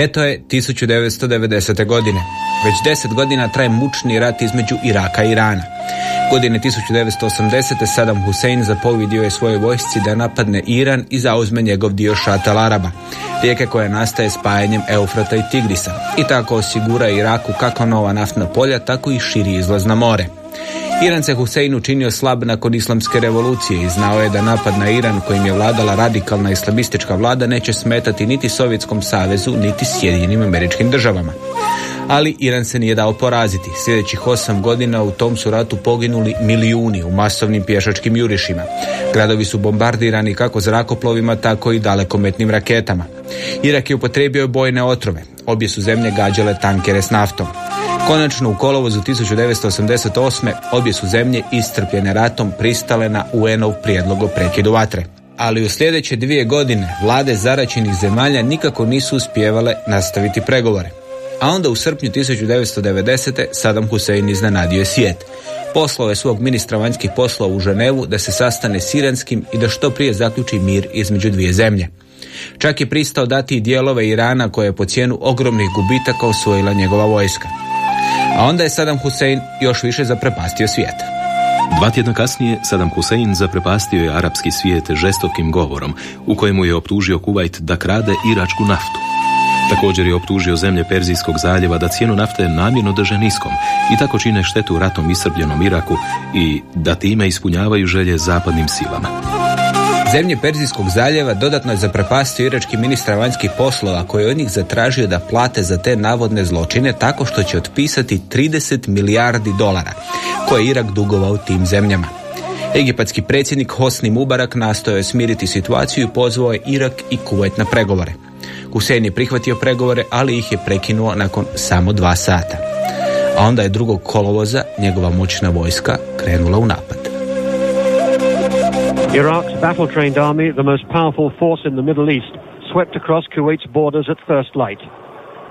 Ljeto je 1990. godine. Već deset godina traje mučni rat između Iraka i Irana. Godine 1980. Saddam Hussein zapovidio je svojoj vojsci da napadne Iran i zauzme njegov dio Šatal Araba, rijeke koja nastaje spajanjem Eufrata i Tigrisa i tako osigura Iraku kako nova naftna polja, tako i širi izlaz na more. Iran se Husein učinio slab nakon islamske revolucije i znao je da napad na Iran kojim je vladala radikalna islamistička vlada neće smetati niti Sovjetskom savezu niti Sjedinjenim američkim državama. Ali Iran se nije dao poraziti. Sljedećih osam godina u tom su ratu poginuli milijuni u masovnim pješačkim jurišima. Gradovi su bombardirani kako zrakoplovima, tako i dalekometnim raketama. Irak je upotrebio bojne otrove. Obje su zemlje gađale tankere s naftom. Konačno u kolovozu 1988. obje su zemlje istrpljene ratom pristale na UN-ov prijedlog o prekidu vatre. Ali u sljedeće dvije godine vlade zaračenih zemalja nikako nisu uspjevale nastaviti pregovore. A onda u srpnju 1990. Saddam Hussein iznenadio je svijet. Poslao je svog ministra vanjskih poslova u Ženevu da se sastane s iranskim i da što prije zaključi mir između dvije zemlje. Čak je pristao dati i dijelove Irana koje je po cijenu ogromnih gubitaka osvojila njegova vojska. A onda je Saddam Hussein još više zaprepastio svijet. Dva tjedna kasnije Saddam Hussein zaprepastio je arapski svijet žestokim govorom u kojemu je optužio Kuvajt da krade iračku naftu. Također je optužio zemlje Perzijskog zaljeva da cijenu nafte namjerno drže niskom i tako čine štetu ratom isrbljenom Iraku i da time ispunjavaju želje zapadnim silama. Zemlje Perzijskog zaljeva dodatno je zaprepastio irački ministar vanjskih poslova koji je od njih zatražio da plate za te navodne zločine tako što će otpisati 30 milijardi dolara koje je Irak dugovao tim zemljama. Egipatski predsjednik Hosni Mubarak nastojao je smiriti situaciju i pozvao je Irak i Kuvajt na pregovore. Hussein je prihvatio pregovore, ali ih je prekinuo nakon samo dva sata. A onda je drugog kolovoza njegova moćna vojska krenula u napad. Iraq's battle-trained army, the most powerful force in the Middle East, swept across Kuwait's borders at first light.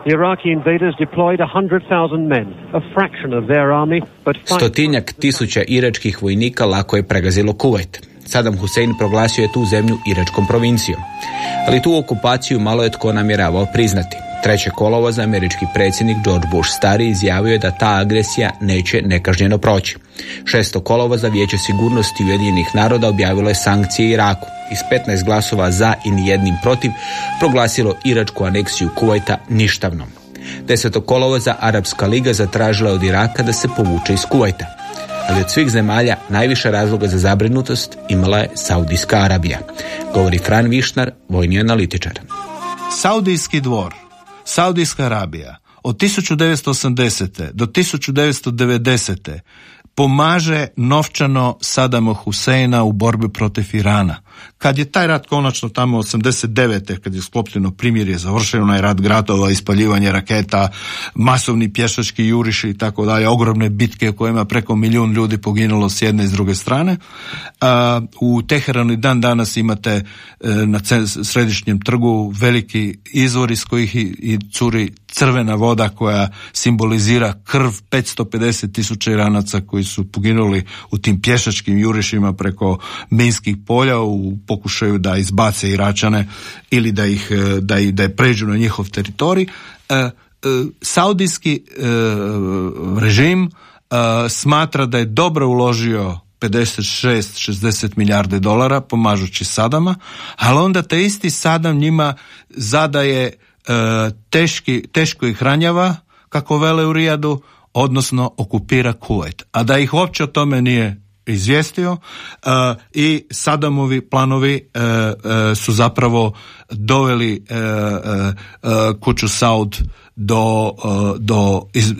The Iraqi invaders deployed 100,000 men, a fraction of their army, but Stotinjak tisuća iračkih vojnika lako je pregazilo Kuvajt. Saddam Hussein proglasio je tu zemlju iračkom provincijom. Ali tu okupaciju malo je tko namjeravao priznati. Treće kolovoza američki predsjednik George Bush stari izjavio je da ta agresija neće nekažnjeno proći. Šesto kolovoza Vijeće sigurnosti Ujedinjenih naroda objavilo je sankcije Iraku. Iz 15 glasova za i nijednim protiv proglasilo iračku aneksiju Kuvajta ništavnom. Desetog kolovoza Arapska liga zatražila od Iraka da se povuče iz Kuvajta. Ali od svih zemalja najviše razloga za zabrinutost imala je Saudijska Arabija. Govori Fran Višnar, vojni analitičar. Saudijski dvor Saudijska Arabija od 1980. do 1990. pomaže novčano Sadamo Huseina u borbi protiv Irana. Kad je taj rat konačno tamo 89. kad je sklopljeno primjer je završeno onaj rat gradova, ispaljivanje raketa, masovni pješački juriši i tako dalje, ogromne bitke u kojima preko milijun ljudi poginulo s jedne i s druge strane. u Teheranu i dan danas imate e, na središnjem trgu veliki izvor iz kojih i curi crvena voda koja simbolizira krv 550 tisuća Iranaca koji su poginuli u tim pješačkim jurišima preko minskih polja u pokušaju da izbace Iračane ili da ih e, da, ih, da je pređu na njihov teritorij. E, e, saudijski režim smatra da je dobro uložio 56-60 milijarde dolara pomažući Sadama, ali onda te isti Sadam njima zadaje teški, teško ih ranjava, kako vele u Rijadu, odnosno okupira Kuwait. A da ih uopće o tome nije izvijestio uh, i Sadamovi planovi uh, uh, su zapravo doveli kuću Saud do, do iz,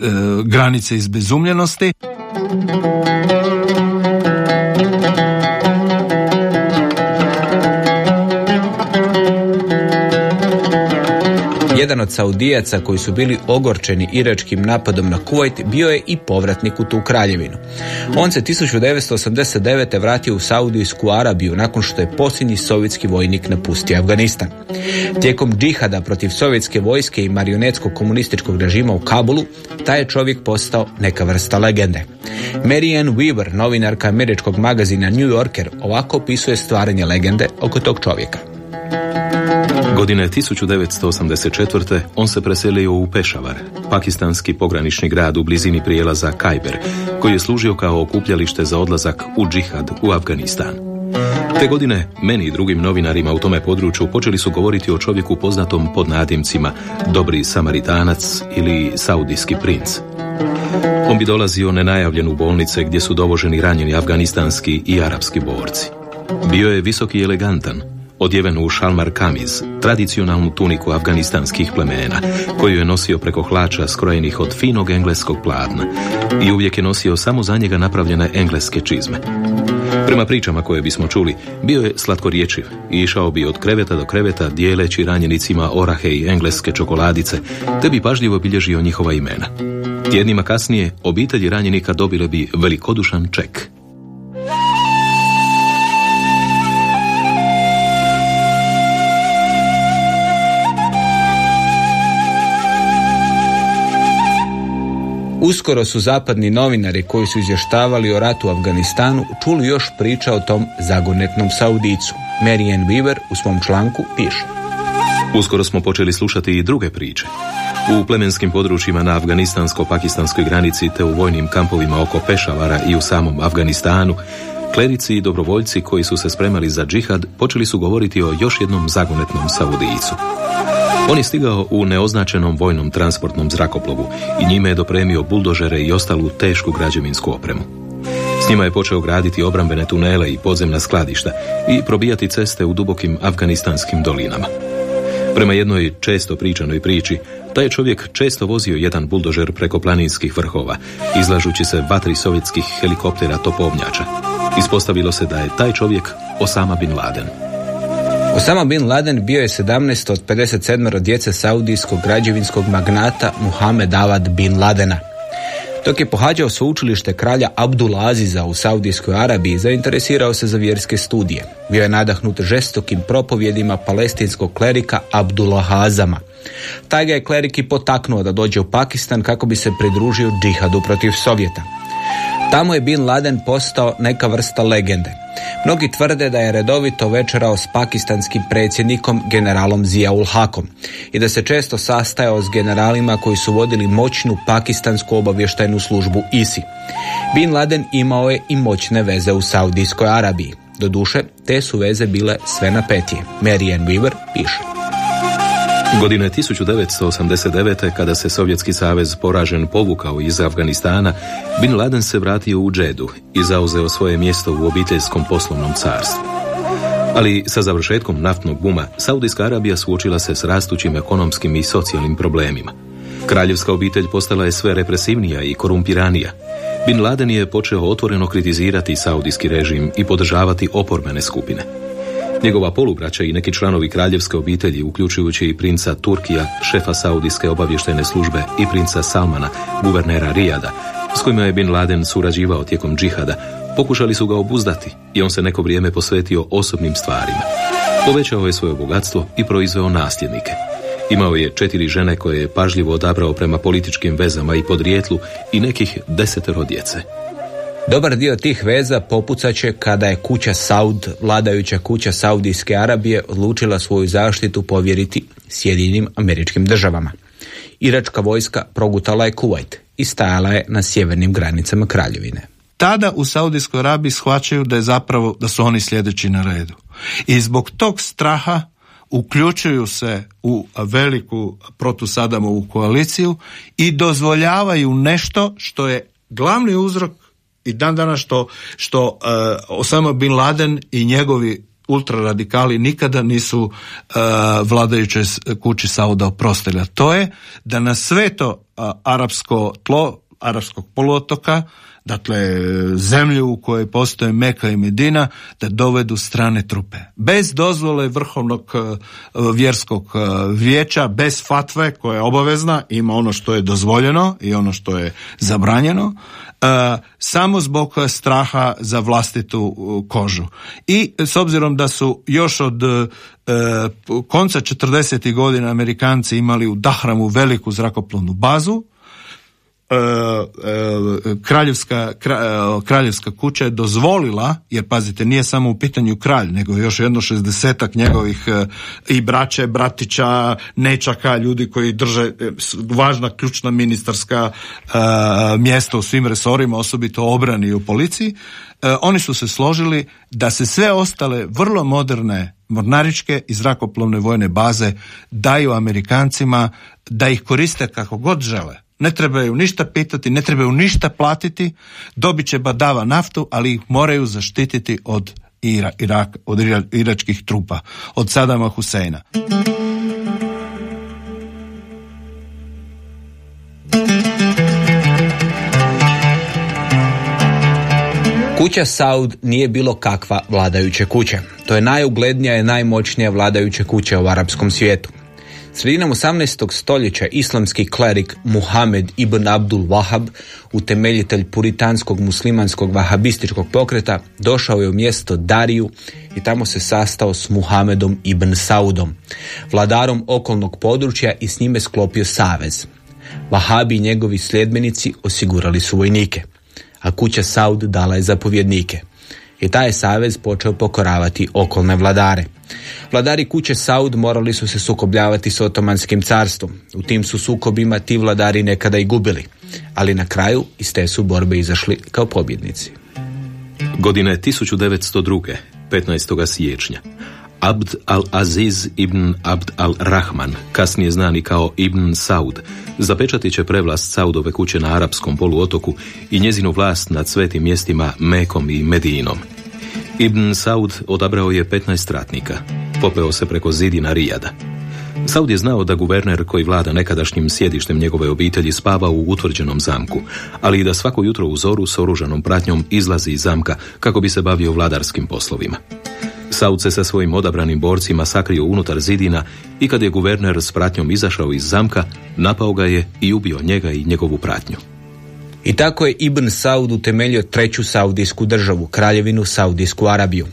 granice izbezumljenosti. Jedan od Saudijaca koji su bili ogorčeni iračkim napadom na Kuvajt bio je i povratnik u tu kraljevinu. On se 1989. vratio u Saudijsku Arabiju nakon što je posljednji sovjetski vojnik napustio Afganistan. Tijekom džihada protiv sovjetske vojske i marionetskog komunističkog režima u Kabulu, taj je čovjek postao neka vrsta legende. Marianne Weaver, novinarka američkog magazina New Yorker, ovako opisuje stvaranje legende oko tog čovjeka. Godine 1984. on se preselio u Pešavar, pakistanski pogranični grad u blizini prijelaza Kajber, koji je služio kao okupljalište za odlazak u džihad u Afganistan. Te godine meni i drugim novinarima u tome području počeli su govoriti o čovjeku poznatom pod nadimcima Dobri Samaritanac ili Saudijski princ. On bi dolazio nenajavljen u bolnice gdje su dovoženi ranjeni afganistanski i arapski borci. Bio je visoki i elegantan, odjeven u šalmar kamiz, tradicionalnu tuniku afganistanskih plemena, koju je nosio preko hlača skrojenih od finog engleskog platna i uvijek je nosio samo za njega napravljene engleske čizme. Prema pričama koje bismo čuli, bio je slatkorječiv i išao bi od kreveta do kreveta dijeleći ranjenicima orahe i engleske čokoladice, te bi pažljivo bilježio njihova imena. Tjednima kasnije obitelji ranjenika dobile bi velikodušan ček. Uskoro su zapadni novinari koji su izvještavali o ratu u Afganistanu čuli još priča o tom zagonetnom Saudicu. Marianne Weaver u svom članku piše. Uskoro smo počeli slušati i druge priče. U plemenskim područjima na afganistansko-pakistanskoj granici te u vojnim kampovima oko Pešavara i u samom Afganistanu, klerici i dobrovoljci koji su se spremali za džihad počeli su govoriti o još jednom zagonetnom Saudijicu. On je stigao u neoznačenom vojnom transportnom zrakoplovu i njime je dopremio buldožere i ostalu tešku građevinsku opremu. S njima je počeo graditi obrambene tunele i podzemna skladišta i probijati ceste u dubokim afganistanskim dolinama. Prema jednoj često pričanoj priči, taj je čovjek često vozio jedan buldožer preko planinskih vrhova, izlažući se vatri sovjetskih helikoptera topovnjača. Ispostavilo se da je taj čovjek Osama bin Laden. Osama bin Laden bio je 17 od 57 djece saudijskog građevinskog magnata Muhammed Avad bin Ladena. Dok je pohađao sveučilište kralja Abdul Aziza u Saudijskoj Arabiji, zainteresirao se za vjerske studije. Bio je nadahnut žestokim propovjedima palestinskog klerika Abdullah Hazama. Taj ga je klerik i potaknuo da dođe u Pakistan kako bi se pridružio džihadu protiv Sovjeta. Tamo je Bin Laden postao neka vrsta legende. Mnogi tvrde da je redovito večerao s pakistanskim predsjednikom generalom Ziaul Hakom i da se često sastajao s generalima koji su vodili moćnu pakistansku obavještajnu službu ISI. Bin Laden imao je i moćne veze u Saudijskoj Arabiji. Doduše, te su veze bile sve napetije. Marianne Weaver piše. Godine 1989. kada se Sovjetski savez poražen povukao iz Afganistana, Bin Laden se vratio u Džedu i zauzeo svoje mjesto u obiteljskom poslovnom carstvu. Ali sa završetkom naftnog buma, Saudijska Arabija suočila se s rastućim ekonomskim i socijalnim problemima. Kraljevska obitelj postala je sve represivnija i korumpiranija. Bin Laden je počeo otvoreno kritizirati saudijski režim i podržavati oporbene skupine. Njegova polubraća i neki članovi kraljevske obitelji, uključujući i princa Turkija, šefa Saudijske obavještene službe i princa Salmana, guvernera Rijada, s kojima je Bin Laden surađivao tijekom džihada, pokušali su ga obuzdati i on se neko vrijeme posvetio osobnim stvarima. Povećao je svoje bogatstvo i proizveo nasljednike. Imao je četiri žene koje je pažljivo odabrao prema političkim vezama i podrijetlu i nekih desetero djece. Dobar dio tih veza popucat će kada je kuća Saud, vladajuća kuća Saudijske Arabije, odlučila svoju zaštitu povjeriti Sjedinim američkim državama. Iračka vojska progutala je Kuwait i stajala je na sjevernim granicama kraljevine. Tada u Saudijskoj Arabiji shvaćaju da je zapravo da su oni sljedeći na redu. I zbog tog straha uključuju se u veliku protusadamovu koaliciju i dozvoljavaju nešto što je glavni uzrok i dan danas što, što uh, Osama Bin Laden i njegovi ultraradikali nikada nisu uh, vladajuće kući Sauda oprostili. To je da na sve to uh, arapsko tlo arapskog poluotoka dakle zemlju u kojoj postoje Meka i Medina, da dovedu strane trupe. Bez dozvole vrhovnog e, vjerskog e, vijeća, bez fatve koja je obavezna, ima ono što je dozvoljeno i ono što je zabranjeno, e, samo zbog straha za vlastitu kožu. I s obzirom da su još od konca 40. godina Amerikanci imali u Dahramu veliku zrakoplovnu bazu, kraljevska, e, kraljevska kuća je dozvolila, jer pazite, nije samo u pitanju kralj, nego još jedno šestdesetak njegovih i braće, bratića, nečaka, ljudi koji drže važna ključna ministarska mjesta u svim resorima, osobito obrani i u policiji, oni su se složili da se sve ostale vrlo moderne mornaričke i zrakoplovne vojne baze daju Amerikancima da ih koriste kako god žele ne trebaju ništa pitati, ne trebaju ništa platiti, dobit će badava naftu, ali ih moraju zaštititi od Ira, Irak, od iračkih trupa, od Sadama Huseina. Kuća Saud nije bilo kakva vladajuća kuća. To je najuglednija i najmoćnija vladajuća kuća u arapskom svijetu. Sredinom 18. stoljeća islamski klerik Muhammed ibn Abdul Wahab, utemeljitelj puritanskog muslimanskog vahabističkog pokreta, došao je u mjesto Dariju i tamo se sastao s Muhammedom ibn Saudom, vladarom okolnog područja i s njime sklopio savez. Vahabi i njegovi sljedbenici osigurali su vojnike, a kuća Saud dala je zapovjednike. I taj je savez počeo pokoravati okolne vladare. Vladari kuće Saud morali su se sukobljavati s otomanskim carstvom. U tim su sukobima ti vladari nekada i gubili, ali na kraju iz te su borbe izašli kao pobjednici. Godine 1902. 15. siječnja. Abd al-Aziz ibn Abd al-Rahman, kasnije znani kao Ibn Saud, zapečatit će prevlast Saudove kuće na arapskom poluotoku i njezinu vlast nad svetim mjestima Mekom i Medinom. Ibn Saud odabrao je 15 ratnika. Popeo se preko zidina Rijada. Saud je znao da guverner koji vlada nekadašnjim sjedištem njegove obitelji spava u utvrđenom zamku, ali i da svako jutro u zoru s oružanom pratnjom izlazi iz zamka kako bi se bavio vladarskim poslovima. Saud se sa svojim odabranim borcima sakrio unutar zidina i kad je guverner s pratnjom izašao iz zamka, napao ga je i ubio njega i njegovu pratnju. I tako je Ibn Saud utemeljio treću saudijsku državu, kraljevinu Saudijsku Arabiju.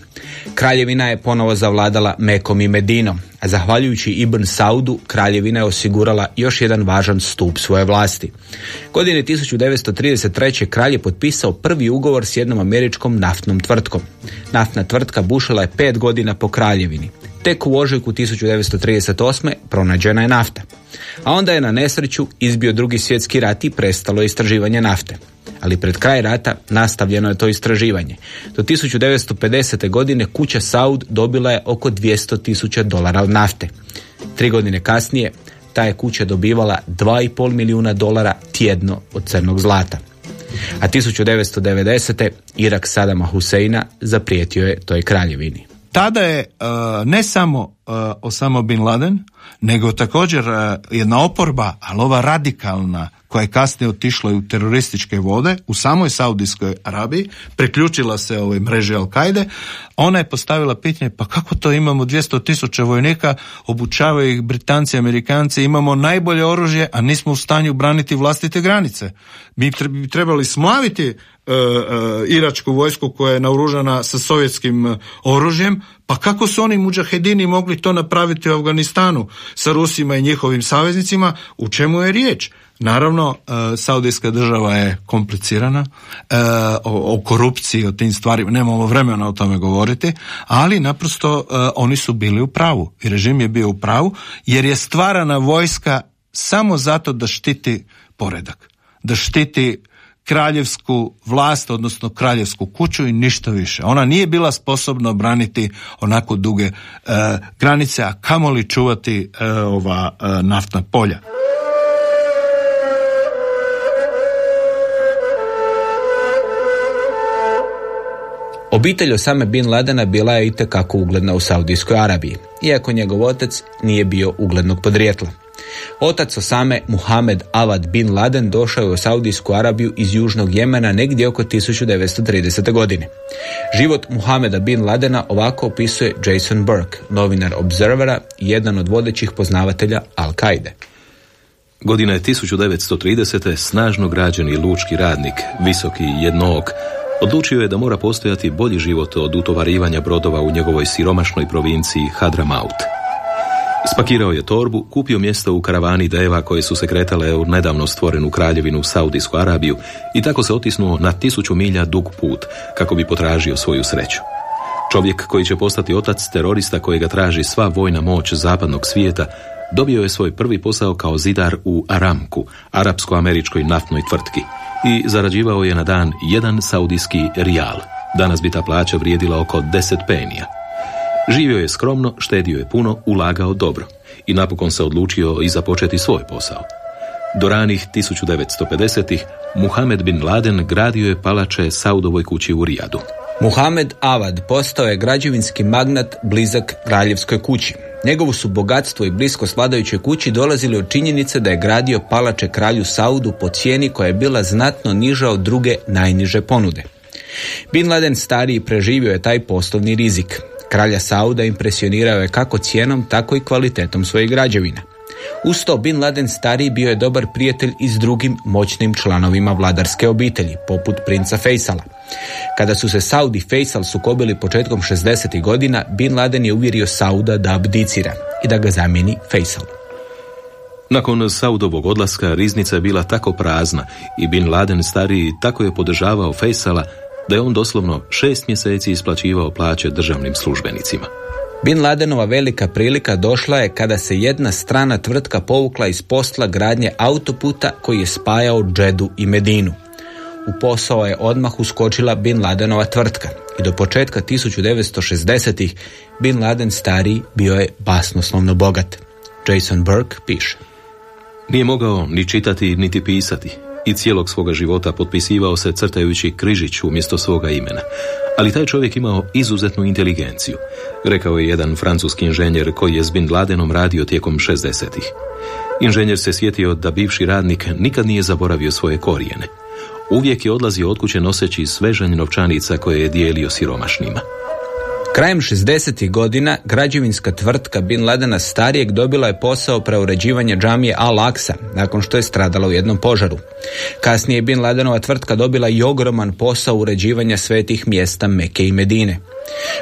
Kraljevina je ponovo zavladala Mekom i Medinom, a zahvaljujući Ibn Saudu, kraljevina je osigurala još jedan važan stup svoje vlasti. Godine 1933. kralj je potpisao prvi ugovor s jednom američkom naftnom tvrtkom. Naftna tvrtka bušila je pet godina po kraljevini. Tek u ožujku 1938. pronađena je nafta. A onda je na nesreću izbio drugi svjetski rat i prestalo istraživanje nafte. Ali pred kraj rata nastavljeno je to istraživanje. Do 1950. godine kuća Saud dobila je oko 200 tisuća dolara nafte. Tri godine kasnije ta je kuća dobivala 2,5 milijuna dolara tjedno od crnog zlata. A 1990. Irak Sadama Huseina zaprijetio je toj kraljevini. Tada je uh, ne samo uh, Osama Bin Laden, nego također uh, jedna oporba, ali ova radikalna, koja je kasnije otišla u terorističke vode u samoj Saudijskoj Arabiji, priključila se ovoj mreži Al-Kaide, ona je postavila pitanje pa kako to imamo 200 tisuća vojnika, obučavaju ih Britanci, Amerikanci, imamo najbolje oružje, a nismo u stanju braniti vlastite granice. Mi trebali smlaviti E, e, iračku vojsku koja je naoružana sa sovjetskim e, oružjem, pa kako su oni muđahedini mogli to napraviti u Afganistanu sa Rusima i njihovim saveznicima, u čemu je riječ? Naravno, Saudijska država je komplicirana, o, korupciji, o tim stvarima, nemamo vremena o tome govoriti, ali naprosto oni su bili u pravu i režim je bio u pravu, jer je stvarana vojska samo zato da štiti poredak, da štiti kraljevsku vlast, odnosno kraljevsku kuću i ništa više. Ona nije bila sposobna obraniti onako duge e, granice, a kamoli čuvati e, ova e, naftna polja. Obitelj Osame Bin Ladena bila je itekako ugledna u Saudijskoj Arabiji, iako njegov otac nije bio uglednog podrijetla. Otac Osame Muhammed Avad bin Laden došao je u Saudijsku Arabiju iz Južnog Jemena negdje oko 1930. godine. Život Muhameda bin Ladena ovako opisuje Jason Burke, novinar Observera i jedan od vodećih poznavatelja Al-Kaide. Godina je 1930. snažno građeni lučki radnik, visoki jednog, odlučio je da mora postojati bolji život od utovarivanja brodova u njegovoj siromašnoj provinciji Hadramaut. Spakirao je torbu, kupio mjesto u karavani deva koje su se kretale u nedavno stvorenu kraljevinu Saudijsku Arabiju i tako se otisnuo na tisuću milja dug put kako bi potražio svoju sreću. Čovjek koji će postati otac terorista kojega traži sva vojna moć zapadnog svijeta dobio je svoj prvi posao kao zidar u Aramku, arapsko-američkoj naftnoj tvrtki i zarađivao je na dan jedan saudijski rijal. Danas bi ta plaća vrijedila oko 10 penija. Živio je skromno, štedio je puno, ulagao dobro i napokon se odlučio i započeti svoj posao. Do ranih 1950-ih Muhammed bin Laden gradio je palače Saudovoj kući u Rijadu. Muhammed Avad postao je građevinski magnat blizak kraljevskoj kući. Njegovo su bogatstvo i blisko sladajućoj kući dolazili od činjenice da je gradio palače kralju Saudu po cijeni koja je bila znatno niža od druge najniže ponude. Bin Laden stariji preživio je taj poslovni rizik. Kralja Sauda impresionirao je kako cijenom, tako i kvalitetom svojih građevina. Uz to Bin Laden stariji bio je dobar prijatelj i s drugim moćnim članovima vladarske obitelji, poput princa Fejsala. Kada su se Saudi Faisal sukobili početkom 60. godina, Bin Laden je uvjerio Sauda da abdicira i da ga zamijeni Faisal. Nakon Saudovog odlaska riznica je bila tako prazna i Bin Laden stariji tako je podržavao Faisala da je on doslovno šest mjeseci isplaćivao plaće državnim službenicima. Bin Ladenova velika prilika došla je kada se jedna strana tvrtka povukla iz posla gradnje autoputa koji je spajao Džedu i Medinu. U posao je odmah uskočila Bin Ladenova tvrtka i do početka 1960-ih Bin Laden stariji bio je basnoslovno bogat. Jason Burke piše. Nije mogao ni čitati niti pisati i cijelog svoga života potpisivao se crtajući križić umjesto svoga imena. Ali taj čovjek imao izuzetnu inteligenciju, rekao je jedan francuski inženjer koji je s Bin Ladenom radio tijekom 60-ih. Inženjer se sjetio da bivši radnik nikad nije zaboravio svoje korijene. Uvijek je odlazio od kuće noseći svežanj novčanica koje je dijelio siromašnima. Krajem 60. godina građevinska tvrtka Bin Ladena starijeg dobila je posao preuređivanja džamije Al-Aqsa nakon što je stradala u jednom požaru. Kasnije je Bin Ladenova tvrtka dobila i ogroman posao uređivanja svetih mjesta Meke i Medine.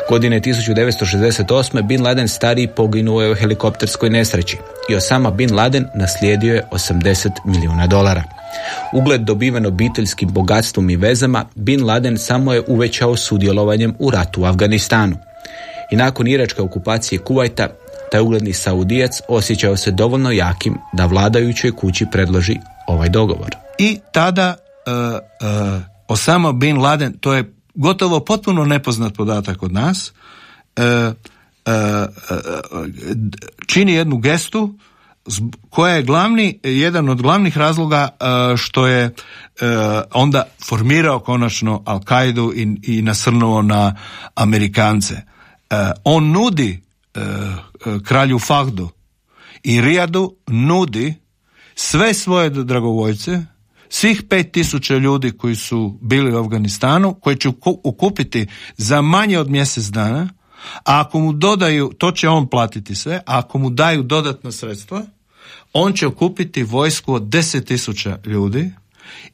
Godine 1968. Bin Laden stariji poginuo je u helikopterskoj nesreći i Osama Bin Laden naslijedio je 80 milijuna dolara. Ugled dobiven obiteljskim bogatstvom i vezama, Bin Laden samo je uvećao sudjelovanjem u ratu u Afganistanu. I nakon iračke okupacije Kuvajta, taj ugledni saudijac osjećao se dovoljno jakim da vladajućoj kući predloži ovaj dogovor. I tada uh, uh, Osama Bin Laden, to je gotovo potpuno nepoznat podatak od nas, uh, čini jednu gestu koja je glavni, jedan od glavnih razloga e, što je e, onda formirao konačno Al-Kaidu i, i nasrnuo na Amerikance. E, on nudi kralju Fahdu i Rijadu nudi sve svoje dragovoljce, svih pet tisuća ljudi koji su bili u Afganistanu, koji će ukupiti za manje od mjesec dana, a ako mu dodaju, to će on platiti sve, a ako mu daju dodatna sredstva, on će okupiti vojsku od deset tisuća ljudi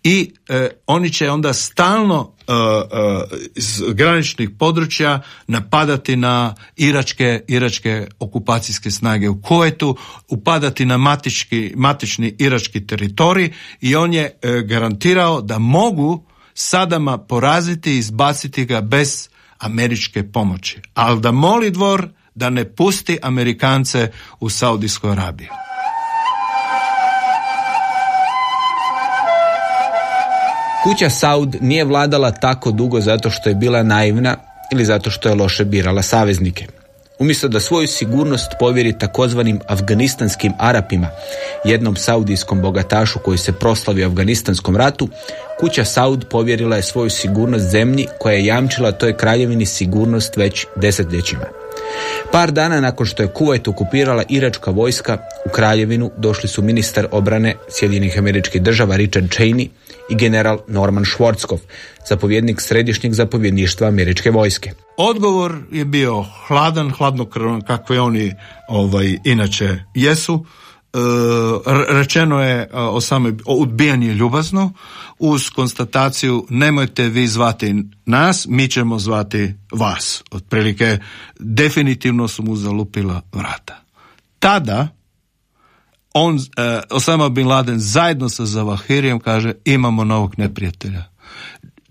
i e, oni će onda stalno e, e, iz graničnih područja napadati na iračke, iračke okupacijske snage u Kuwaitu, upadati na matički, matični irački teritorij i on je garantirao da mogu Sadama poraziti i izbaciti ga bez američke pomoći. Ali da moli dvor da ne pusti Amerikance u Saudijsku Arabiju. Kuća Saud nije vladala tako dugo zato što je bila naivna ili zato što je loše birala saveznike. Umjesto da svoju sigurnost povjeri takozvanim afganistanskim Arapima, jednom saudijskom bogatašu koji se proslavio Afganistanskom ratu, kuća Saud povjerila je svoju sigurnost zemlji koja je jamčila toj kraljevini sigurnost već desetljećima. Par dana nakon što je Kuvajt okupirala iračka vojska, u kraljevinu došli su ministar obrane Sjedinjenih američkih država Richard Cheney i general Norman Schwarzkopf, zapovjednik središnjeg zapovjedništva američke vojske. Odgovor je bio hladan, hladnokrvan kakve oni ovaj, inače jesu. E, rečeno je e, o same odbijanje ljubazno uz konstataciju nemojte vi zvati nas, mi ćemo zvati vas. Otprilike definitivno su mu zalupila vrata. Tada on, e, Osama Bin Laden zajedno sa Zavahirijem kaže imamo novog neprijatelja.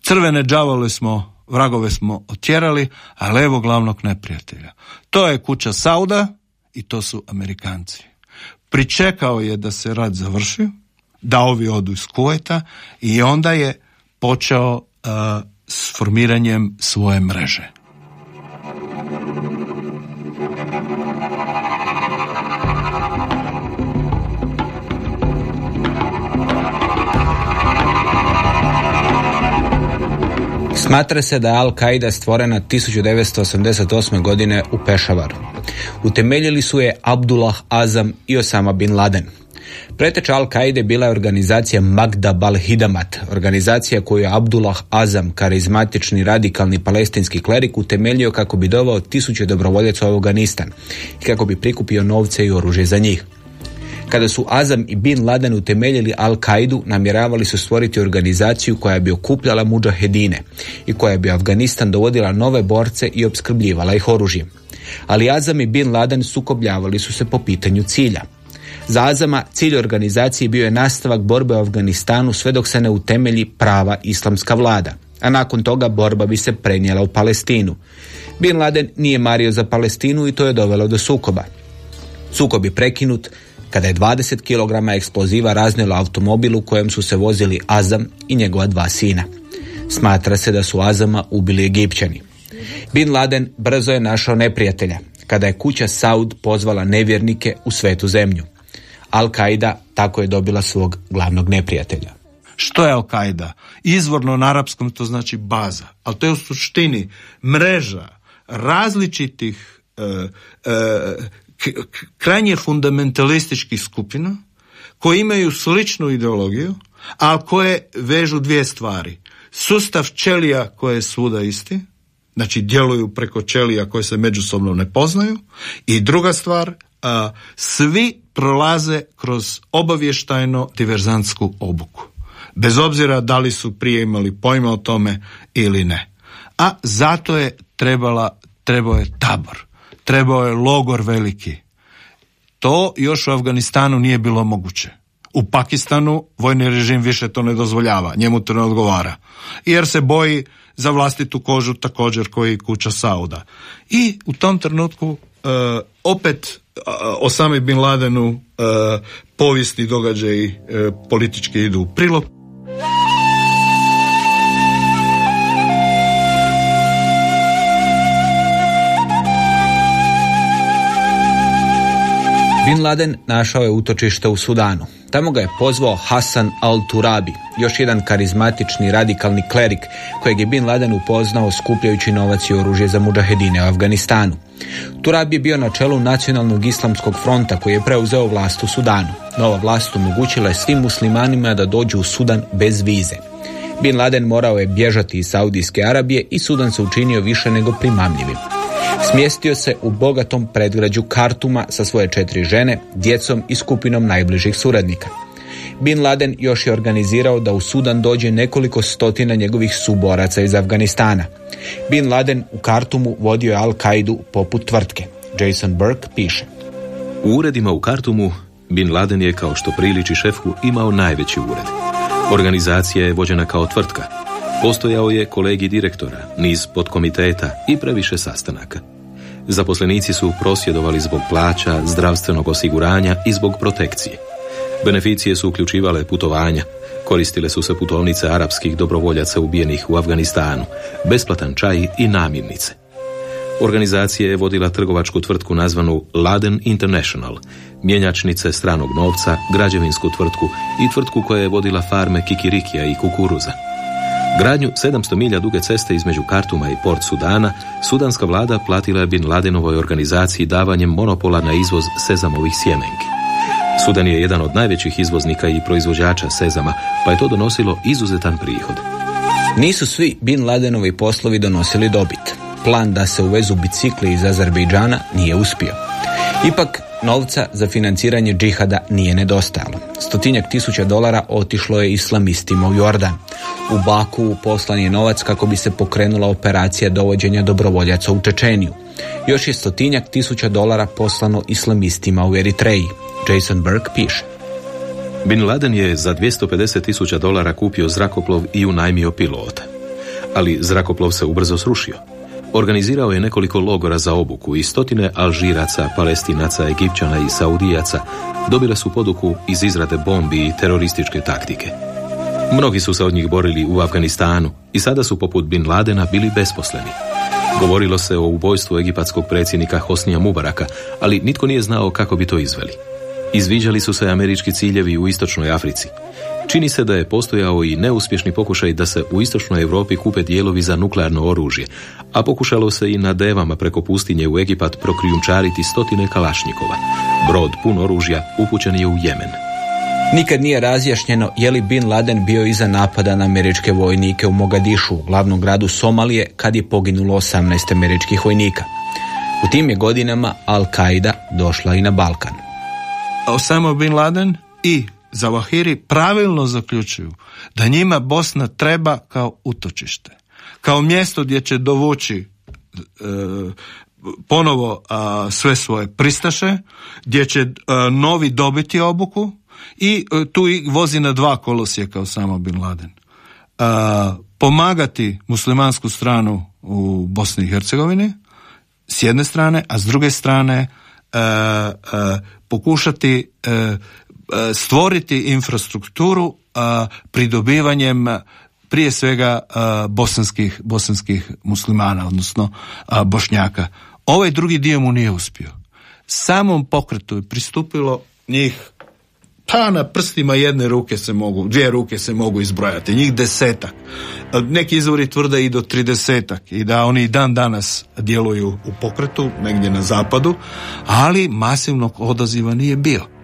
Crvene džavole smo, vragove smo otjerali, ali evo glavnog neprijatelja. To je kuća Sauda i to su Amerikanci. Pričekao je da se rad završi, da ovi odu iz Kuvajta i onda je počeo uh, s formiranjem svoje mreže. Smatra se da je Al-Qaida stvorena 1988. godine u Pešavaru. Utemeljili su je Abdullah Azam i Osama Bin Laden. Preteča Al-Qaide bila je organizacija Magda Bal-Hidamat, organizacija koju je Abdullah Azam, karizmatični radikalni palestinski klerik, utemeljio kako bi dovao tisuće dobrovoljaca u Afganistan i kako bi prikupio novce i oružje za njih. Kada su Azam i Bin Laden utemeljili Al-Kaidu, namjeravali su stvoriti organizaciju koja bi okupljala muđahedine i koja bi Afganistan dovodila nove borce i opskrbljivala ih oružjem. Ali Azam i Bin Laden sukobljavali su se po pitanju cilja. Za Azama cilj organizacije bio je nastavak borbe u Afganistanu sve dok se ne utemelji prava islamska vlada, a nakon toga borba bi se prenijela u Palestinu. Bin Laden nije mario za Palestinu i to je dovelo do sukoba. Sukob je prekinut, kada je 20 kg eksploziva raznilo automobil u kojem su se vozili Azam i njegova dva sina. Smatra se da su Azama ubili Egipćani. Bin Laden brzo je našao neprijatelja, kada je kuća Saud pozvala nevjernike u svetu zemlju. Al-Qaida tako je dobila svog glavnog neprijatelja. Što je Al-Qaida? Izvorno na arapskom to znači baza, ali to je u suštini mreža različitih e, e, krajnje fundamentalističkih skupina koji imaju sličnu ideologiju, a koje vežu dvije stvari. Sustav čelija koje je svuda isti, znači djeluju preko čelija koje se međusobno ne poznaju i druga stvar, a, svi prolaze kroz obavještajno diverzantsku obuku. Bez obzira da li su prije imali pojma o tome ili ne. A zato je trebala, trebao je tabor trebao je logor veliki. To još u Afganistanu nije bilo moguće. U Pakistanu vojni režim više to ne dozvoljava, njemu to ne odgovara. Jer se boji za vlastitu kožu također koji kuća Sauda. I u tom trenutku uh, opet uh, o sami Bin Ladenu uh, povijesni događaji politički idu u prilog. Bin Laden našao je utočište u Sudanu. Tamo ga je pozvao Hasan al-Turabi, još jedan karizmatični radikalni klerik kojeg je Bin Laden upoznao skupljajući novac i oružje za muđahedine u Afganistanu. Turabi je bio na čelu nacionalnog islamskog fronta koji je preuzeo vlast u Sudanu. Nova vlast omogućila je svim muslimanima da dođu u Sudan bez vize. Bin Laden morao je bježati iz Saudijske Arabije i Sudan se učinio više nego primamljivim. Smjestio se u bogatom predgrađu Kartuma sa svoje četiri žene, djecom i skupinom najbližih suradnika. Bin Laden još je organizirao da u Sudan dođe nekoliko stotina njegovih suboraca iz Afganistana. Bin Laden u Kartumu vodio je Al-Kaidu poput tvrtke. Jason Burke piše. U uredima u Kartumu Bin Laden je, kao što priliči šefu, imao najveći ured. Organizacija je vođena kao tvrtka. Postojao je kolegi direktora, niz podkomiteta i previše sastanaka. Zaposlenici su prosvjedovali zbog plaća, zdravstvenog osiguranja i zbog protekcije. Beneficije su uključivale putovanja, koristile su se putovnice arapskih dobrovoljaca ubijenih u Afganistanu, besplatan čaj i namirnice. Organizacija je vodila trgovačku tvrtku nazvanu Laden International, mjenjačnice stranog novca, građevinsku tvrtku i tvrtku koja je vodila farme kikirikija i kukuruza. Gradnju 700 milja duge ceste između Kartuma i Port Sudana, sudanska vlada platila je Bin Ladenovoj organizaciji davanjem monopola na izvoz sezamovih sjemenki. Sudan je jedan od najvećih izvoznika i proizvođača sezama, pa je to donosilo izuzetan prihod. Nisu svi Bin Ladenovi poslovi donosili dobit. Plan da se uvezu bicikli iz Azerbejdžana nije uspio. Ipak, novca za financiranje džihada nije nedostajalo. Stotinjak tisuća dolara otišlo je islamistima u Jordan. U Baku poslan je novac kako bi se pokrenula operacija dovođenja dobrovoljaca u Čečeniju. Još je stotinjak tisuća dolara poslano islamistima u Eritreji. Jason Burke piše. Bin Laden je za 250 tisuća dolara kupio zrakoplov i unajmio pilota. Ali zrakoplov se ubrzo srušio. Organizirao je nekoliko logora za obuku i stotine Alžiraca, Palestinaca, Egipćana i Saudijaca dobile su poduku iz izrade bombi i terorističke taktike. Mnogi su se od njih borili u Afganistanu i sada su poput Bin Ladena bili besposleni. Govorilo se o ubojstvu egipatskog predsjednika Hosnija Mubaraka, ali nitko nije znao kako bi to izveli. Izviđali su se američki ciljevi u istočnoj Africi. Čini se da je postojao i neuspješni pokušaj da se u istočnoj Europi kupe dijelovi za nuklearno oružje, a pokušalo se i na devama preko pustinje u Egipat prokrijumčariti stotine kalašnjikova. Brod pun oružja upućen je u Jemen. Nikad nije razjašnjeno je li Bin Laden bio iza napada na američke vojnike u Mogadišu, glavnom gradu Somalije, kad je poginulo 18 američkih vojnika. U tim je godinama Al-Qaida došla i na Balkan. Osama Bin Laden i Zavahiri pravilno zaključuju da njima Bosna treba kao utočište, kao mjesto gdje će dovući e, ponovo sve svoje pristaše, gdje će e, novi dobiti obuku i e, tu vozi na dva kolosijeka samo Bin Laden. pomagati muslimansku stranu u Bosni i Hercegovini s jedne strane, a s druge strane pokušati stvoriti infrastrukturu pridobivanjem prije svega bosanskih, bosanskih muslimana, odnosno bošnjaka. Ovaj drugi dio mu nije uspio. Samom pokretu je pristupilo njih pa na prstima jedne ruke se mogu, dvije ruke se mogu izbrojati, njih desetak. Neki izvori tvrde i do tridesetak i da oni dan danas djeluju u pokretu, negdje na zapadu, ali masivnog odaziva nije bio.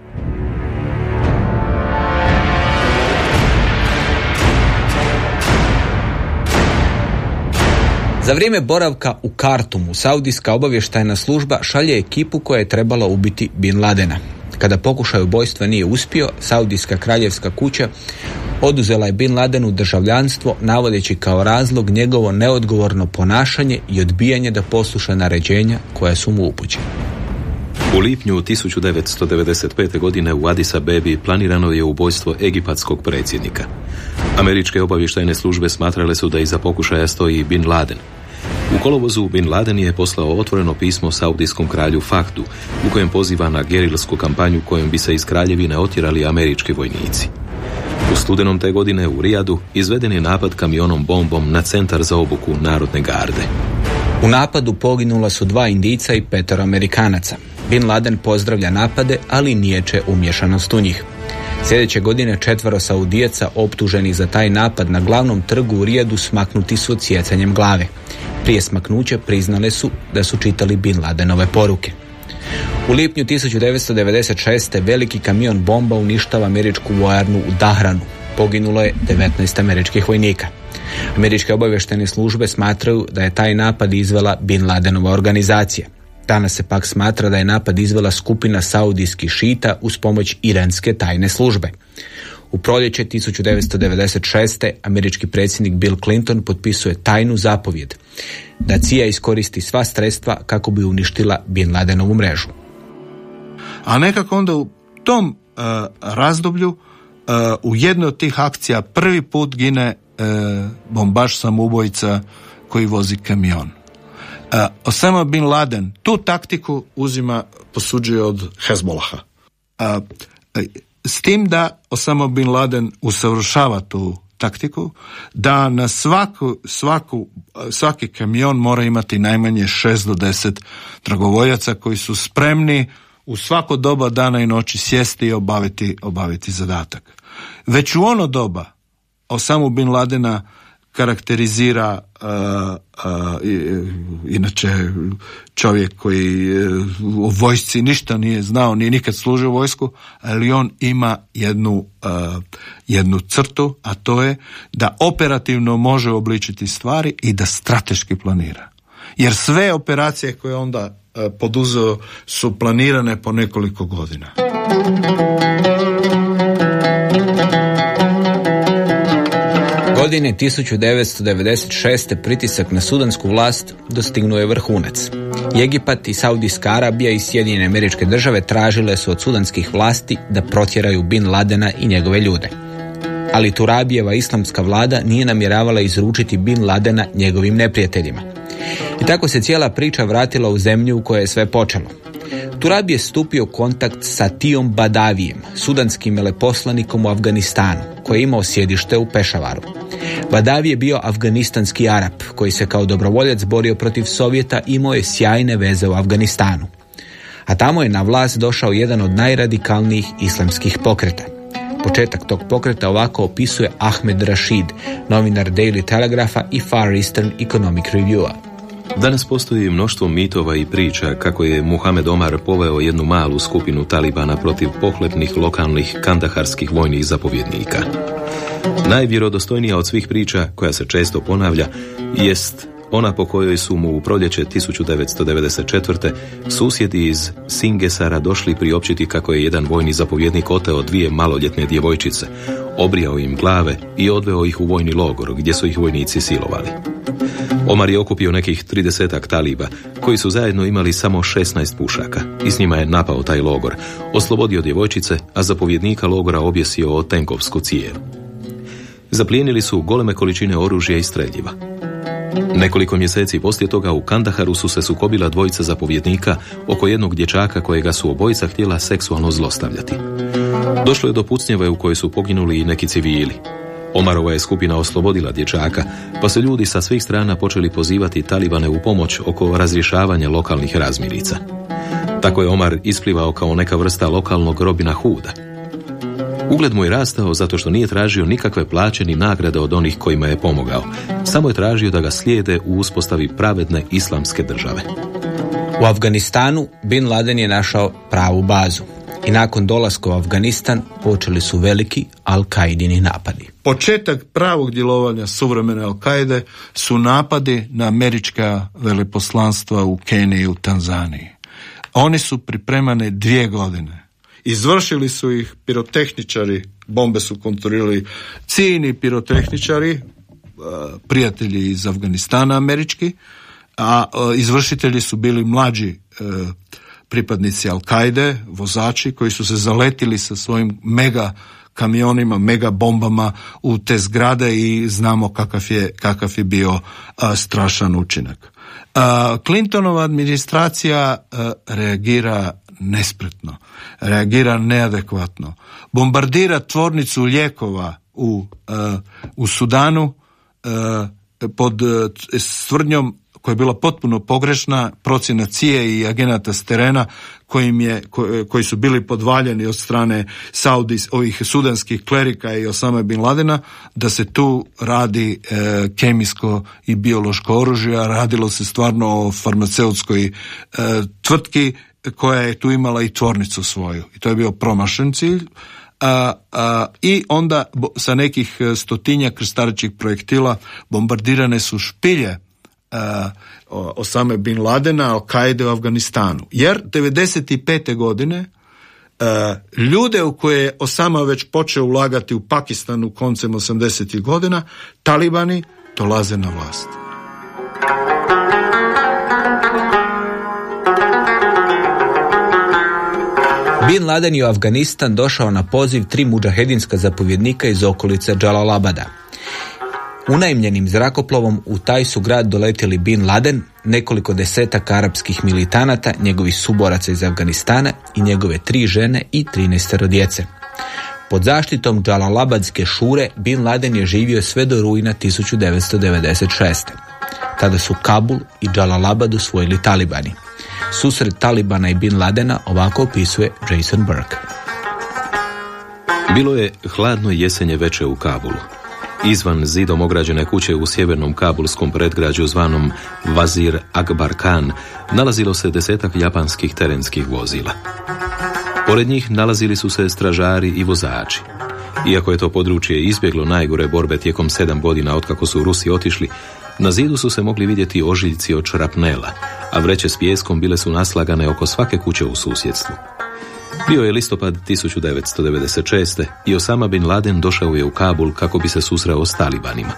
Za vrijeme boravka u Kartumu, Saudijska obavještajna služba šalje ekipu koja je trebala ubiti Bin Ladena. Kada pokušaj ubojstva nije uspio, Saudijska kraljevska kuća oduzela je Bin Ladenu državljanstvo navodeći kao razlog njegovo neodgovorno ponašanje i odbijanje da posluša naređenja koja su mu upućena. U lipnju 1995. godine u Addis Abebi planirano je ubojstvo egipatskog predsjednika. Američke obavještajne službe smatrale su da iza pokušaja stoji Bin Laden. U kolovozu Bin Laden je poslao otvoreno pismo saudijskom kralju Fahdu u kojem poziva na gerilsku kampanju kojom bi se iz kraljevine otjerali američki vojnici. U studenom te godine u Rijadu izveden je napad kamionom bombom na centar za obuku Narodne garde. U napadu poginula su dva indica i petero amerikanaca. Bin Laden pozdravlja napade, ali niječe umješanost u njih. Sljedeće godine četvero Saudijaca optuženih za taj napad na glavnom trgu u Rijadu smaknuti su odsjecanjem glave. Prije smaknuća priznale su da su čitali Bin Ladenove poruke. U lipnju 1996. veliki kamion bomba uništava američku vojarnu u Dahranu. Poginulo je 19 američkih vojnika. Američke obavještene službe smatraju da je taj napad izvela Bin Ladenova organizacija. Danas se pak smatra da je napad izvela skupina saudijskih šita uz pomoć iranske tajne službe. U proljeće 1996. američki predsjednik Bill Clinton potpisuje tajnu zapovjed da CIA iskoristi sva sredstva kako bi uništila Bin Ladenovu mrežu. A nekako onda u tom uh, razdoblju uh, u jednoj od tih akcija prvi put gine uh, bombaš samoubojica koji vozi kamion. Uh, Osama bin Laden tu taktiku uzima, posuđuje od Hezbolaha. Uh, s tim da Osama bin Laden usavršava tu taktiku, da na svaku, svaku, svaki kamion mora imati najmanje 6 do 10 dragovoljaca koji su spremni u svako doba dana i noći sjesti i obaviti, obaviti zadatak. Već u ono doba Osamu bin Ladena karakterizira inače čovjek koji u vojsci ništa nije znao, nije nikad služio vojsku, ali on ima jednu, jednu crtu, a to je da operativno može obličiti stvari i da strateški planira. Jer sve operacije koje onda poduzeo su planirane po nekoliko godina. Godine 1996. pritisak na sudansku vlast dostignuje vrhunac. Egipat i Saudijska Arabija i Sjedinjene američke države tražile su od sudanskih vlasti da protjeraju Bin Ladena i njegove ljude. Ali Turabijeva islamska vlada nije namjeravala izručiti Bin Ladena njegovim neprijateljima. I tako se cijela priča vratila u zemlju u kojoj je sve počelo. Turab je stupio kontakt sa Tijom Badavijem, sudanskim veleposlanikom u Afganistanu, koji je imao sjedište u Pešavaru. Badavi je bio afganistanski Arap, koji se kao dobrovoljac borio protiv Sovjeta i imao je sjajne veze u Afganistanu. A tamo je na vlast došao jedan od najradikalnijih islamskih pokreta. Početak tog pokreta ovako opisuje Ahmed Rashid, novinar Daily Telegrafa i Far Eastern Economic Reviewa. Danas postoji mnoštvo mitova i priča kako je Muhammed Omar poveo jednu malu skupinu Talibana protiv pohlepnih lokalnih kandaharskih vojnih zapovjednika. Najvjerodostojnija od svih priča, koja se često ponavlja, jest ona po kojoj su mu u proljeće 1994. susjedi iz Singesara došli priopćiti kako je jedan vojni zapovjednik oteo dvije maloljetne djevojčice, obrijao im glave i odveo ih u vojni logor gdje su ih vojnici silovali. Omar je okupio nekih tridesetak taliba, koji su zajedno imali samo 16 pušaka i s njima je napao taj logor, oslobodio djevojčice, a zapovjednika logora objesio o tenkovsku cijev. Zaplijenili su goleme količine oružja i streljiva. Nekoliko mjeseci poslije toga u Kandaharu su se sukobila dvojica zapovjednika oko jednog dječaka kojega su obojica htjela seksualno zlostavljati. Došlo je do pucnjeve u kojoj su poginuli i neki civili. Omarova je skupina oslobodila dječaka, pa se ljudi sa svih strana počeli pozivati talibane u pomoć oko razrješavanja lokalnih razmirica. Tako je Omar isplivao kao neka vrsta lokalnog Robina Huda. Ugled mu je rastao zato što nije tražio nikakve plaće ni nagrade od onih kojima je pomogao. Samo je tražio da ga slijede u uspostavi pravedne islamske države. U Afganistanu Bin Laden je našao pravu bazu i nakon dolaska u Afganistan počeli su veliki Al-Kaidini napadi. Početak pravog djelovanja suvremene Al-Kaide su napadi na američka veleposlanstva u Keniji i u Tanzaniji. Oni su pripremane dvije godine. Izvršili su ih pirotehničari, bombe su kontrolirali cijeni pirotehničari, e, prijatelji iz Afganistana američki, a e, izvršitelji su bili mlađi e, pripadnici Al-Kaide, vozači koji su se zaletili sa svojim mega kamionima, mega bombama u te zgrade i znamo kakav je, kakav je bio strašan učinak. Clintonova administracija reagira nespretno, reagira neadekvatno, bombardira tvornicu lijekova u, u Sudanu pod stvrdnjom koja je bila potpuno pogrešna, procjena cije i agenata s terena kojim je, koji su bili podvaljeni od strane Saudis, ovih sudanskih klerika i Osama Bin Ladena, da se tu radi e, kemijsko i biološko oružje, a radilo se stvarno o farmaceutskoj e, tvrtki koja je tu imala i tvornicu svoju. I to je bio promašen cilj. A, a, I onda sa nekih stotinja krstarićih projektila bombardirane su špilje uh, Osame Bin Ladena, Al-Qaide u Afganistanu. Jer 95. godine uh, ljude u koje je Osama već počeo ulagati u Pakistanu koncem 80. godina, talibani dolaze na vlast. Bin Laden je u Afganistan došao na poziv tri muđahedinska zapovjednika iz okolice Jalalabada. Unajmljenim zrakoplovom u taj su grad doletjeli Bin Laden, nekoliko desetaka arapskih militanata, njegovih suboraca iz Afganistana i njegove tri žene i 13 djece. Pod zaštitom Džalalabadske šure Bin Laden je živio sve do rujna 1996. Tada su Kabul i Džalalabad usvojili talibani. Susret Talibana i Bin Ladena ovako opisuje Jason Burke. Bilo je hladno jesenje veče u Kabulu. Izvan zidom ograđene kuće u sjevernom kabulskom predgrađu zvanom Vazir Akbar Khan nalazilo se desetak japanskih terenskih vozila. Pored njih nalazili su se stražari i vozači. Iako je to područje izbjeglo najgore borbe tijekom sedam godina otkako su Rusi otišli, na zidu su se mogli vidjeti ožiljci od šrapnela, a vreće s pijeskom bile su naslagane oko svake kuće u susjedstvu. Bio je listopad 1996. i Osama bin Laden došao je u Kabul kako bi se susreo s talibanima.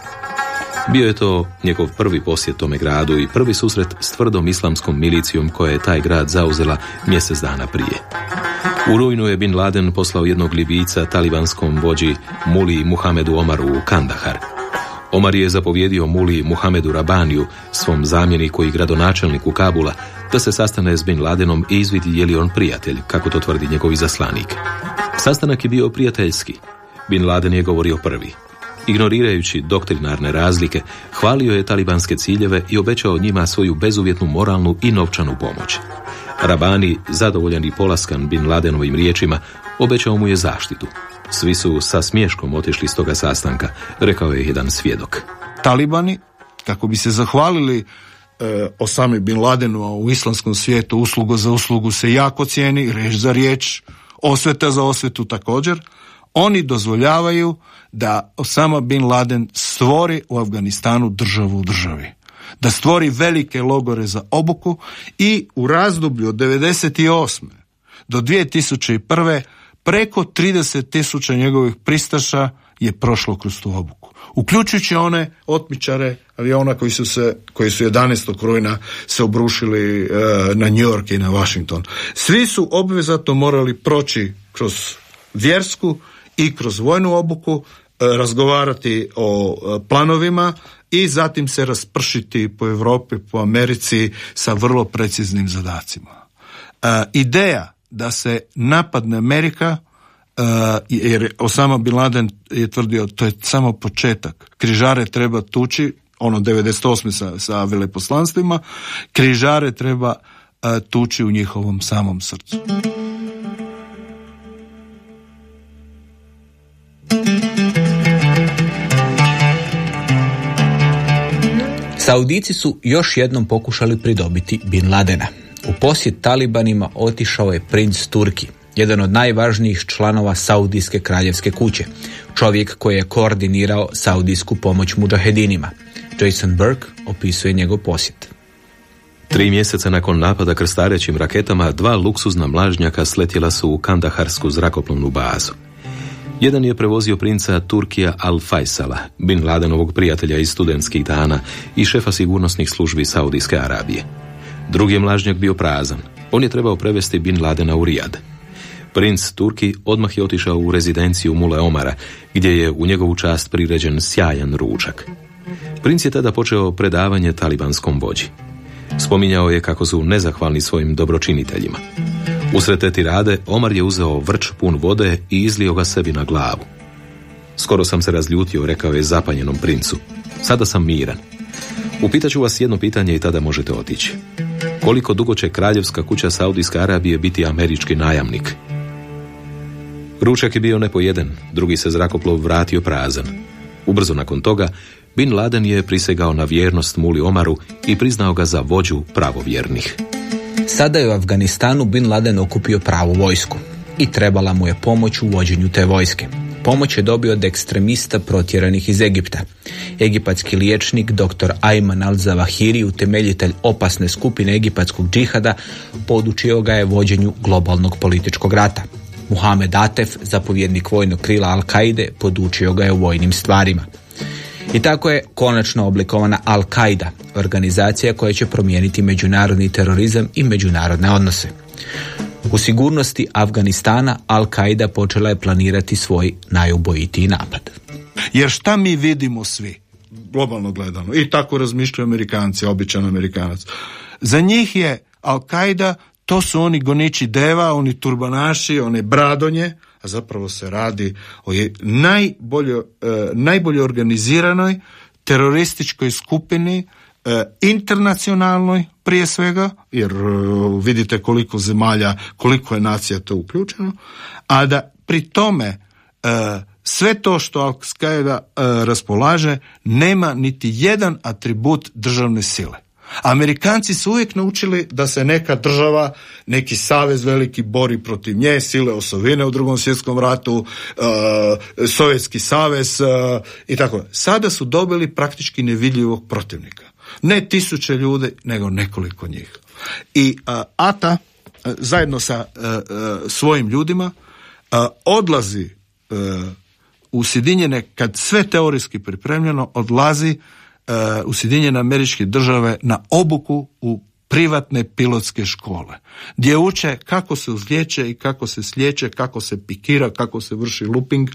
Bio je to njegov prvi posjet tome gradu i prvi susret s tvrdom islamskom milicijom koja je taj grad zauzela mjesec dana prije. U rujnu je Bin Laden poslao jednog Libijica talibanskom vođi Muli Muhamedu Omaru u Kandahar. Omar je zapovjedio Muli Muhamedu Rabaniju, svom zamjeniku i gradonačelniku Kabula, da se sastane s Bin Ladenom i izvidi je li on prijatelj, kako to tvrdi njegov izaslanik. Sastanak je bio prijateljski. Bin Laden je govorio prvi. Ignorirajući doktrinarne razlike, hvalio je talibanske ciljeve i obećao njima svoju bezuvjetnu moralnu i novčanu pomoć. Rabani, zadovoljan i polaskan Bin Ladenovim riječima, obećao mu je zaštitu. Svi su sa smješkom otišli s toga sastanka, rekao je jedan svjedok. Talibani, kako bi se zahvalili e, Osami Bin Ladenu u islamskom svijetu uslugu za uslugu se jako cijeni, reč za riječ, osveta za osvetu također, oni dozvoljavaju da Osama Bin Laden stvori u Afganistanu državu u državi. Da stvori velike logore za obuku i u razdoblju od 98. do 2001. preko 30 tisuća njegovih pristaša je prošlo kroz tu obuku. Uključujući one otmičare aviona koji su se, koji su 11. rujna se obrušili e, na New York i na Washington. Svi su obvezatno morali proći kroz vjersku i kroz vojnu obuku e, razgovarati o e, planovima i zatim se raspršiti po Europi, po Americi sa vrlo preciznim zadacima. E, ideja da se napadne Amerika jer Osama Bin Laden je tvrdio to je samo početak. Križare treba tući, ono 98. sa, sa veleposlanstvima, križare treba tući u njihovom samom srcu. Saudici su još jednom pokušali pridobiti Bin Ladena. U posjet talibanima otišao je princ Turki, jedan od najvažnijih članova Saudijske kraljevske kuće, čovjek koji je koordinirao saudijsku pomoć muđahedinima. Jason Burke opisuje njegov posjet. Tri mjeseca nakon napada krstarećim raketama, dva luksuzna mlažnjaka sletjela su u Kandaharsku zrakoplovnu bazu. Jedan je prevozio princa Turkija Al-Faisala, bin Ladenovog prijatelja iz studentskih dana i šefa sigurnosnih službi Saudijske Arabije. Drugi je mlažnjak bio prazan. On je trebao prevesti bin Ladena u Rijad. Princ Turki odmah je otišao u rezidenciju Mule Omara, gdje je u njegovu čast priređen sjajan ručak. Princ je tada počeo predavanje talibanskom vođi. Spominjao je kako su nezahvalni svojim dobročiniteljima. Usred te tirade Omar je uzeo vrč pun vode i izlio ga sebi na glavu. Skoro sam se razljutio, rekao je zapanjenom princu. Sada sam miran. Upitaću vas jedno pitanje i tada možete otići. Koliko dugo će kraljevska kuća Saudijske Arabije biti američki najamnik? Ručak je bio nepojeden, drugi se zrakoplov vratio prazan. Ubrzo nakon toga, Bin Laden je prisegao na vjernost Muli Omaru i priznao ga za vođu pravovjernih. Sada je u Afganistanu Bin Laden okupio pravu vojsku i trebala mu je pomoć u vođenju te vojske. Pomoć je dobio od ekstremista protjeranih iz Egipta. Egipatski liječnik dr. Ayman al-Zawahiri, utemeljitelj opasne skupine egipatskog džihada, podučio ga je vođenju globalnog političkog rata. Muhammed Atef, zapovjednik vojnog krila Al-Kaide, podučio ga je u vojnim stvarima. I tako je konačno oblikovana Al-Qaida, organizacija koja će promijeniti međunarodni terorizam i međunarodne odnose. U sigurnosti Afganistana Al-Qaida počela je planirati svoj najubojitiji napad. Jer šta mi vidimo svi, globalno gledano, i tako razmišljaju Amerikanci, običan Amerikanac. Za njih je Al-Qaida, to su oni goniči deva, oni turbanaši, one bradonje, a zapravo se radi o najbolje, najbolje organiziranoj terorističkoj skupini internacionalnoj prije svega, jer e, vidite koliko zemalja, koliko je nacija to uključeno, a da pri tome e, sve to što e, raspolaže nema niti jedan atribut državne sile. Amerikanci su uvijek naučili da se neka država, neki savez veliki bori protiv nje, sile osovine u drugom svjetskom ratu, Sovjetski savez i tako. Sada su dobili praktički nevidljivog protivnika. Ne tisuće ljudi, nego nekoliko njih. I uh, Ata zajedno sa svojim ljudima odlazi u Sjedinjene, kad sve teorijski pripremljeno, odlazi u Sjedinjene američke države na obuku u privatne pilotske škole, gdje uče kako se uzliječe i kako se sliječe, kako se pikira, kako se vrši looping,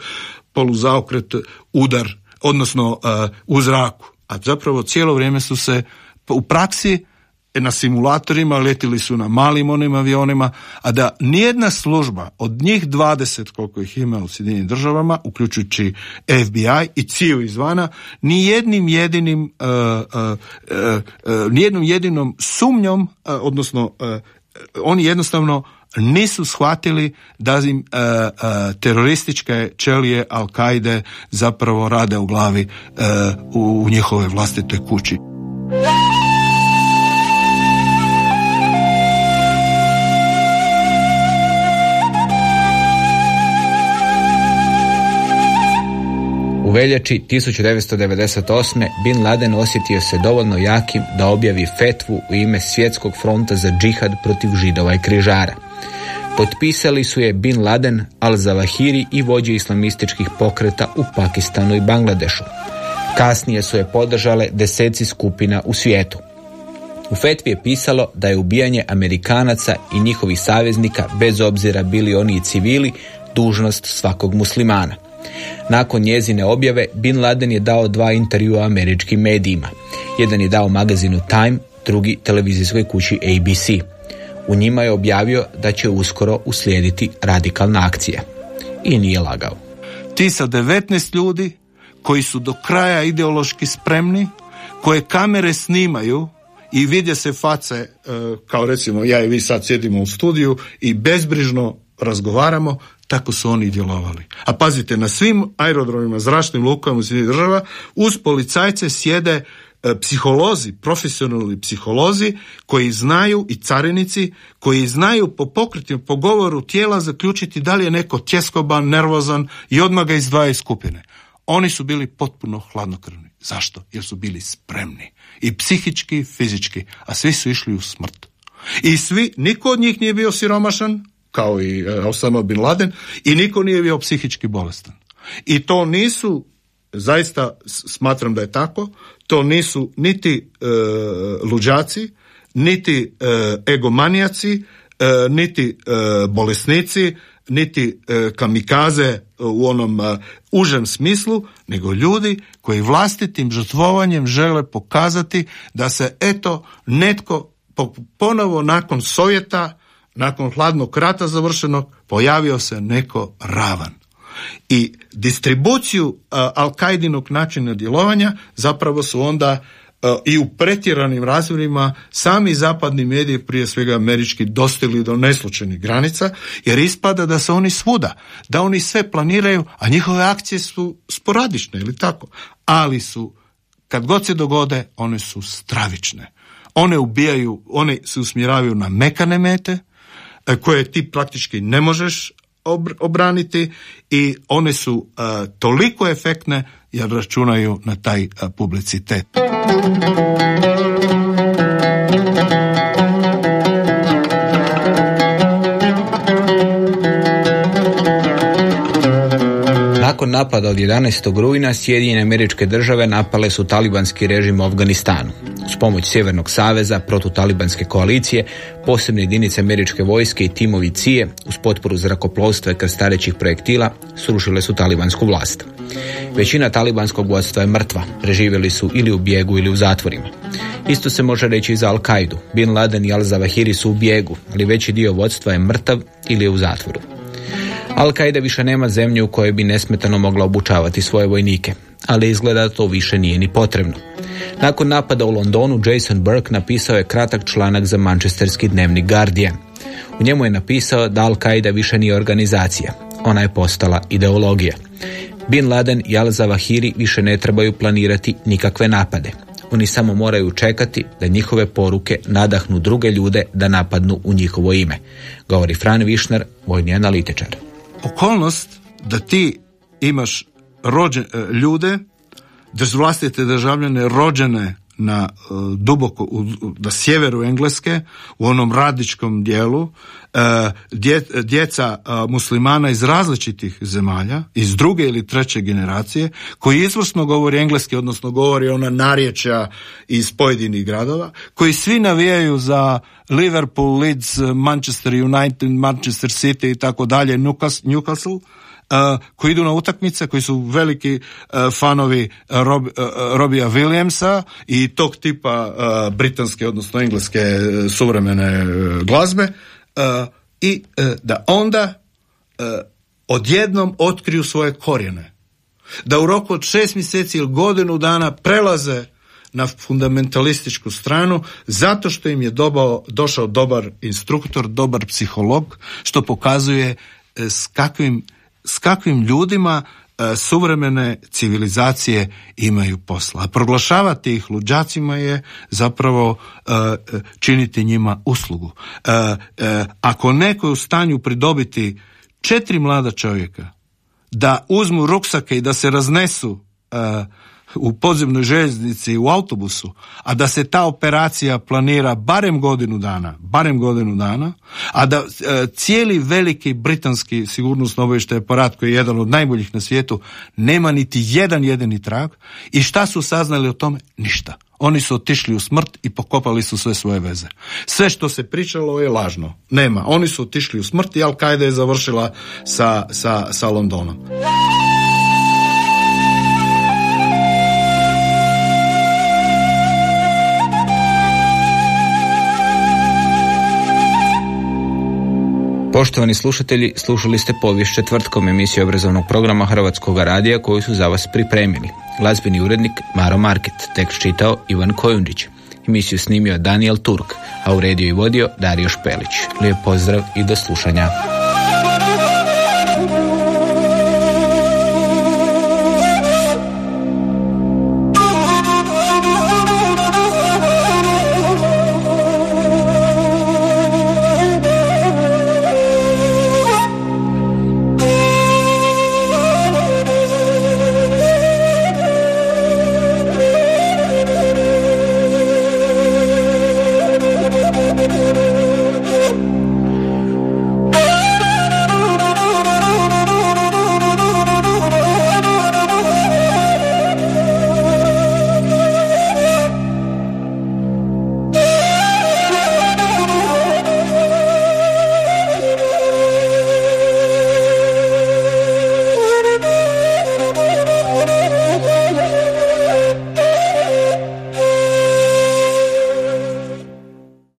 poluzaokret, udar, odnosno u zraku. A zapravo cijelo vrijeme su se u praksi na simulatorima, letili su na malim onim avionima, a da nijedna služba od njih 20 koliko ih ima u Sjedinim državama, uključujući FBI i CIO izvana, ni jednim jedinim uh, uh, uh, nijednom jedinom sumnjom, odnosno oni jednostavno nisu shvatili da im terorističke čelije Al-Kaide zapravo rade u glavi u, u njihovoj vlastitoj kući. veljači 1998. Bin Laden osjetio se dovoljno jakim da objavi fetvu u ime Svjetskog fronta za džihad protiv židova i križara. Potpisali su je Bin Laden, Al-Zawahiri i vođe islamističkih pokreta u Pakistanu i Bangladešu. Kasnije su je podržale deseci skupina u svijetu. U fetvi je pisalo da je ubijanje Amerikanaca i njihovih saveznika, bez obzira bili oni i civili, dužnost svakog muslimana. Nakon njezine objave, Bin Laden je dao dva intervjua američkim medijima. Jedan je dao magazinu Time, drugi televizijskoj kući ABC. U njima je objavio da će uskoro uslijediti radikalna akcija. I nije lagao. Ti sa 19 ljudi koji su do kraja ideološki spremni, koje kamere snimaju i vide se face, e, kao recimo ja i vi sad sjedimo u studiju i bezbrižno razgovaramo, tako su oni djelovali. A pazite, na svim aerodromima, zračnim lukama u država, uz policajce sjede psiholozi, profesionalni psiholozi koji znaju i carinici koji znaju po pokretima, po govoru tijela zaključiti da li je neko tjeskoban, nervozan i odmah ga izdvaja iz skupine. Oni su bili potpuno hladnokrvni. Zašto? Jer su bili spremni. I psihički, i fizički. A svi su išli u smrt. I svi, niko od njih nije bio siromašan, kao i e, Osama Bin Laden i niko nije bio psihički bolestan. I to nisu, zaista smatram da je tako, to nisu niti e, luđaci, niti e, egomanijaci, e, niti bolesnici, niti kamikaze u onom užem smislu, nego ljudi koji vlastitim žrtvovanjem žele pokazati da se eto netko ponovo nakon Sovjeta nakon hladnog rata završenog, pojavio se neko ravan. I distribuciju Al-Kaidinog načina djelovanja zapravo su onda i u pretjeranim razmjerima sami zapadni mediji, prije svega američki, dostigli do neslučajnih granica, jer ispada da su oni svuda, da oni sve planiraju, a njihove akcije su sporadične ili tako. Ali su, kad god se dogode, one su stravične. One ubijaju, one se usmjeravaju na mekane mete, E, koje ti praktički ne možeš obraniti i one su e, toliko efektne jer računaju na taj e, publicitet. Nakon napada od 11. rujna Sjedinjene američke države napale su talibanski režim u Afganistanu. Uz pomoć Sjevernog saveza, protutalibanske koalicije, posebne jedinice američke vojske i timovi cije uz potporu zrakoplovstva i krstarećih projektila srušile su talibansku vlast. Većina talibanskog vodstva je mrtva, preživjeli su ili u bijegu ili u zatvorima. Isto se može reći i za Al-Kaidu. Bin Laden i Al-Zawahiri su u bijegu, ali veći dio vodstva je mrtav ili je u zatvoru. Al-Qaida više nema zemlju u kojoj bi nesmetano mogla obučavati svoje vojnike, ali izgleda da to više nije ni potrebno. Nakon napada u Londonu, Jason Burke napisao je kratak članak za manchesterski dnevnik Guardian. U njemu je napisao da Al-Qaida više nije organizacija, ona je postala ideologija. Bin Laden i Al-Zawahiri više ne trebaju planirati nikakve napade. Oni samo moraju čekati da njihove poruke nadahnu druge ljude da napadnu u njihovo ime, govori Fran Višner, vojni analitičar. Okolnost da ti imaš rođen, e, ljude, vlastite državljane rođene na e, duboko u, na sjeveru Engleske u onom radičkom dijelu e, djeca muslimana iz različitih zemalja iz druge ili treće generacije koji izvrsno govori engleski odnosno govori ona narječja iz pojedinih gradova koji svi navijaju za Liverpool, Leeds, Manchester United, Manchester City i tako dalje Newcastle koji idu na utakmice, koji su veliki fanovi Rob, Robija Williamsa i tog tipa britanske, odnosno engleske suvremene glazbe i da onda odjednom otkriju svoje korijene. Da u roku od šest mjeseci ili godinu dana prelaze na fundamentalističku stranu zato što im je dobao, došao dobar instruktor, dobar psiholog, što pokazuje s kakvim s kakvim ljudima e, suvremene civilizacije imaju posla. A proglašavati ih luđacima je zapravo e, činiti njima uslugu. E, ako neko je u stanju pridobiti četiri mlada čovjeka da uzmu ruksake i da se raznesu u podzemnoj željeznici u autobusu, a da se ta operacija planira barem godinu dana, barem godinu dana, a da e, cijeli veliki britanski sigurnosno obavještaj aparat koji je jedan od najboljih na svijetu nema niti jedan jedini trag i šta su saznali o tome? Ništa. Oni su otišli u smrt i pokopali su sve svoje veze. Sve što se pričalo je lažno. Nema. Oni su otišli u smrt i Al-Qaeda je završila sa, sa, sa Londonom. Poštovani slušatelji, slušali ste povijest četvrtkom emisiju obrazovnog programa Hrvatskog radija koju su za vas pripremili. Glazbeni urednik Maro Market, tekst čitao Ivan Kojundić. Emisiju snimio Daniel Turk, a u rediju i vodio Dario Špelić. Lijep pozdrav i do slušanja.